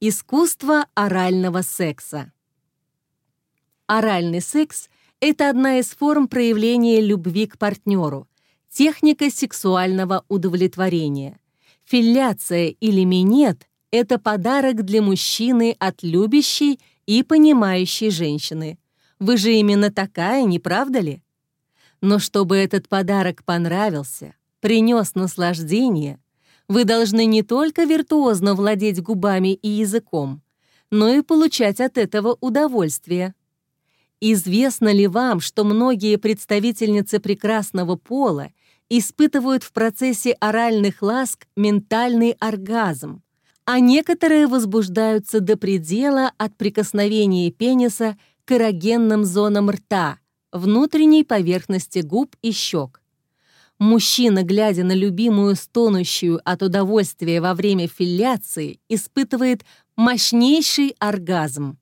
Искусство орального секса. Оральный секс — это одна из форм проявления любви к партнеру, техника сексуального удовлетворения. Филляция или минет — это подарок для мужчины от любящей и понимающей женщины. Вы же именно такая, не правда ли? Но чтобы этот подарок понравился, принес наслаждение — вы должны не только виртуозно владеть губами и языком, но и получать от этого удовольствие. Известно ли вам, что многие представительницы прекрасного пола испытывают в процессе оральных ласк ментальный оргазм, а некоторые возбуждаются до предела от прикосновения пениса к эрогенным зонам рта, внутренней поверхности губ и щек. Мужчина, глядя на любимую стонущую от удовольствия во время филляции, испытывает мощнейший оргазм.